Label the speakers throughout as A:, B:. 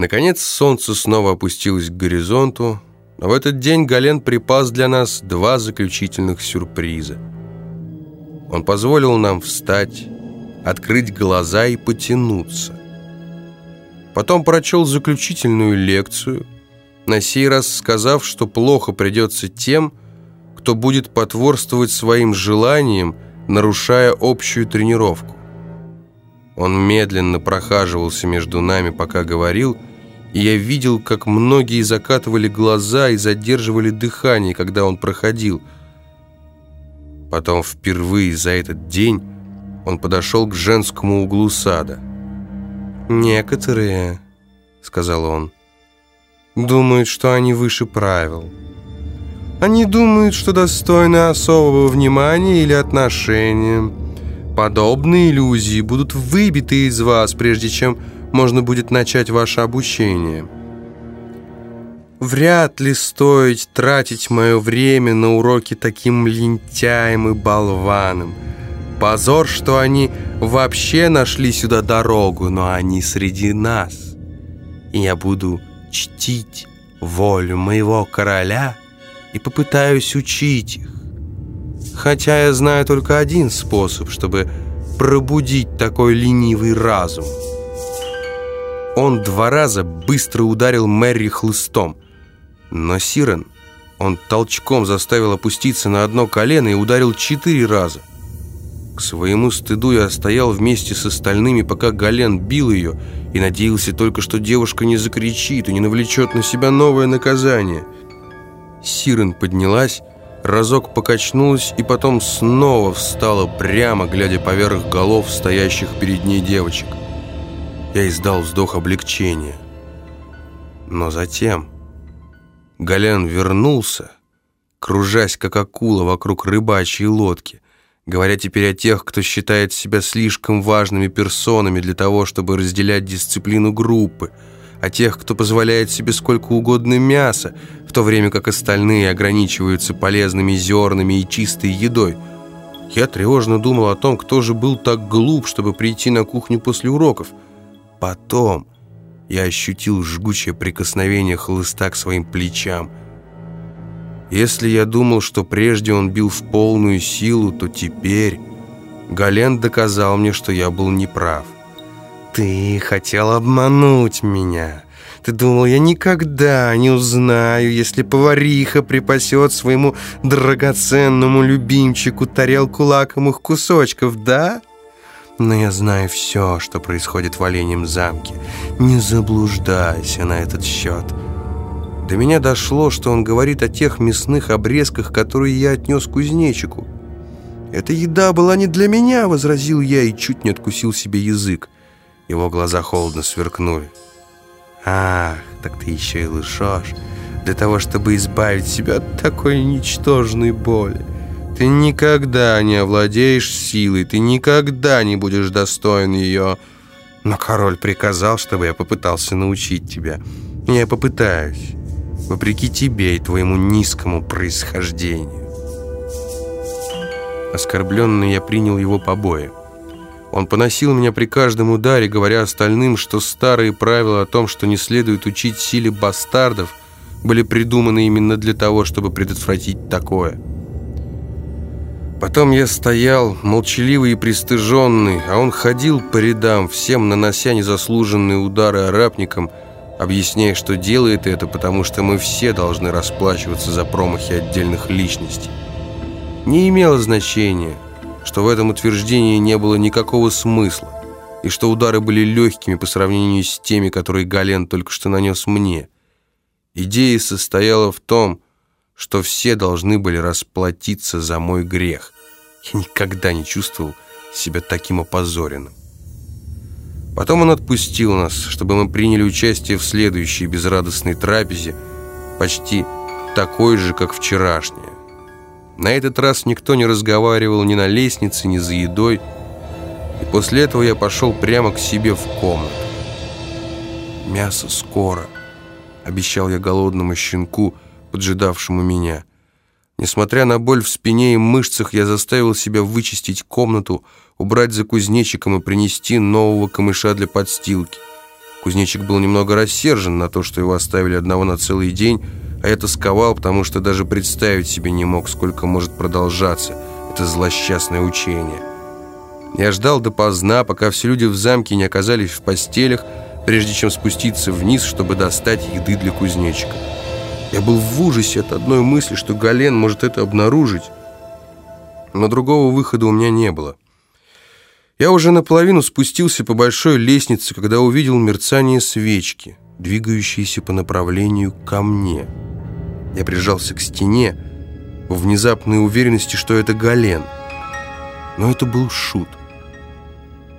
A: Наконец солнце снова опустилось к горизонту, но в этот день Гален припас для нас два заключительных сюрприза. Он позволил нам встать, открыть глаза и потянуться. Потом прочел заключительную лекцию, на сей раз сказав, что плохо придется тем, кто будет потворствовать своим желаниям, нарушая общую тренировку. Он медленно прохаживался между нами, пока говорил, и я видел, как многие закатывали глаза и задерживали дыхание, когда он проходил. Потом впервые за этот день он подошел к женскому углу сада. «Некоторые, — сказал он, — думают, что они выше правил. Они думают, что достойны особого внимания или отношения. Подобные иллюзии будут выбиты из вас, прежде чем можно будет начать ваше обучение. Вряд ли стоит тратить мое время на уроки таким лентяем и болваном. Позор, что они вообще нашли сюда дорогу, но они среди нас. И я буду чтить волю моего короля и попытаюсь учить их. Хотя я знаю только один способ, чтобы пробудить такой ленивый разум – он два раза быстро ударил Мэри хлыстом. Но Сирен он толчком заставил опуститься на одно колено и ударил четыре раза. К своему стыду я стоял вместе с остальными, пока Гален бил ее, и надеялся только, что девушка не закричит и не навлечет на себя новое наказание. Сирен поднялась, разок покачнулась и потом снова встала прямо, глядя поверх голов стоящих перед ней девочек. Я издал вздох облегчения. Но затем Галян вернулся, кружась как акула вокруг рыбачьей лодки, говоря теперь о тех, кто считает себя слишком важными персонами для того, чтобы разделять дисциплину группы, о тех, кто позволяет себе сколько угодно мяса, в то время как остальные ограничиваются полезными зернами и чистой едой. Я тревожно думал о том, кто же был так глуп, чтобы прийти на кухню после уроков – Потом я ощутил жгучее прикосновение хлыста к своим плечам. Если я думал, что прежде он бил в полную силу, то теперь Гален доказал мне, что я был неправ. «Ты хотел обмануть меня. Ты думал, я никогда не узнаю, если повариха припасет своему драгоценному любимчику тарелку лакомых кусочков, да?» Но я знаю все, что происходит в Оленем замке. Не заблуждайся на этот счет. До меня дошло, что он говорит о тех мясных обрезках, которые я отнес кузнечику. «Эта еда была не для меня», — возразил я и чуть не откусил себе язык. Его глаза холодно сверкнули. «Ах, так ты еще и лжешь, для того, чтобы избавить себя от такой ничтожной боли». Ты никогда не овладеешь силой, ты никогда не будешь достоин ее. Но король приказал, чтобы я попытался научить тебя. И я попытаюсь, вопреки тебе и твоему низкому происхождению. Оскорбленный я принял его побои. Он поносил меня при каждом ударе, говоря остальным, что старые правила о том, что не следует учить силе бастардов, были придуманы именно для того, чтобы предотвратить такое. Потом я стоял, молчаливый и пристыженный, а он ходил по рядам, всем нанося незаслуженные удары арабникам, объясняя, что делает это, потому что мы все должны расплачиваться за промахи отдельных личностей. Не имело значения, что в этом утверждении не было никакого смысла, и что удары были легкими по сравнению с теми, которые Гален только что нанес мне. Идея состояла в том, что все должны были расплатиться за мой грех. Я никогда не чувствовал себя таким опозоренным. Потом он отпустил нас, чтобы мы приняли участие в следующей безрадостной трапезе, почти такой же, как вчерашняя. На этот раз никто не разговаривал ни на лестнице, ни за едой, и после этого я пошел прямо к себе в комнату. «Мясо скоро», — обещал я голодному щенку, — поджидавшему меня. Несмотря на боль в спине и мышцах, я заставил себя вычистить комнату, убрать за кузнечиком и принести нового камыша для подстилки. Кузнечик был немного рассержен на то, что его оставили одного на целый день, а я тосковал, потому что даже представить себе не мог, сколько может продолжаться это злосчастное учение. Я ждал допоздна, пока все люди в замке не оказались в постелях, прежде чем спуститься вниз, чтобы достать еды для кузнечика. Я был в ужасе от одной мысли, что Гален может это обнаружить, но другого выхода у меня не было. Я уже наполовину спустился по большой лестнице, когда увидел мерцание свечки, двигающиеся по направлению ко мне. Я прижался к стене в внезапной уверенности, что это Гален. Но это был шут.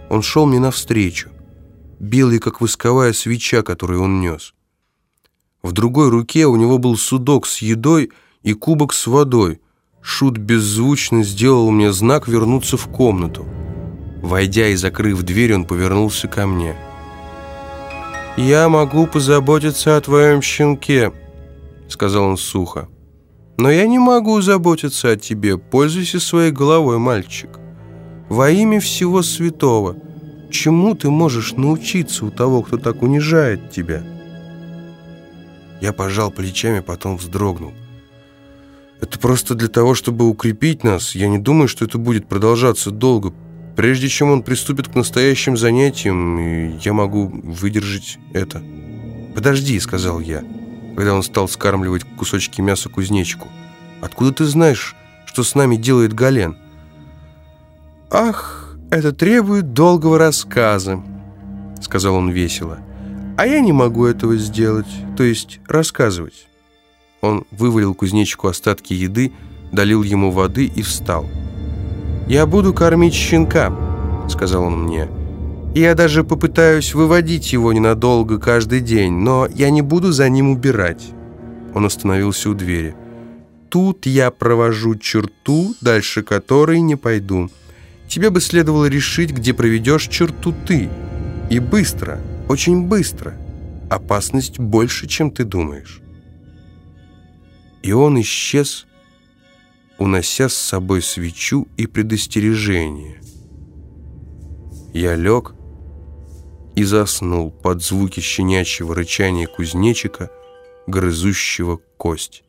A: Он шел мне навстречу, белый, как восковая свеча, которую он нес. В другой руке у него был судок с едой и кубок с водой. Шут беззвучно сделал мне знак вернуться в комнату. Войдя и закрыв дверь, он повернулся ко мне. «Я могу позаботиться о твоем щенке», — сказал он сухо. «Но я не могу заботиться о тебе. Пользуйся своей головой, мальчик. Во имя всего святого, чему ты можешь научиться у того, кто так унижает тебя?» Я пожал плечами, потом вздрогнул. «Это просто для того, чтобы укрепить нас. Я не думаю, что это будет продолжаться долго. Прежде чем он приступит к настоящим занятиям, я могу выдержать это. «Подожди», — сказал я, когда он стал скармливать кусочки мяса кузнечику. «Откуда ты знаешь, что с нами делает Гален?» «Ах, это требует долгого рассказа», — сказал он весело. «А я не могу этого сделать, то есть рассказывать». Он вывалил кузнечику остатки еды, долил ему воды и встал. «Я буду кормить щенка», — сказал он мне. «Я даже попытаюсь выводить его ненадолго каждый день, но я не буду за ним убирать». Он остановился у двери. «Тут я провожу черту, дальше которой не пойду. Тебе бы следовало решить, где проведешь черту ты. И быстро, очень быстро. Опасность больше, чем ты думаешь». И он исчез, унося с собой свечу и предостережение. Я лег и заснул под звуки щенячьего рычания кузнечика, грызущего кость.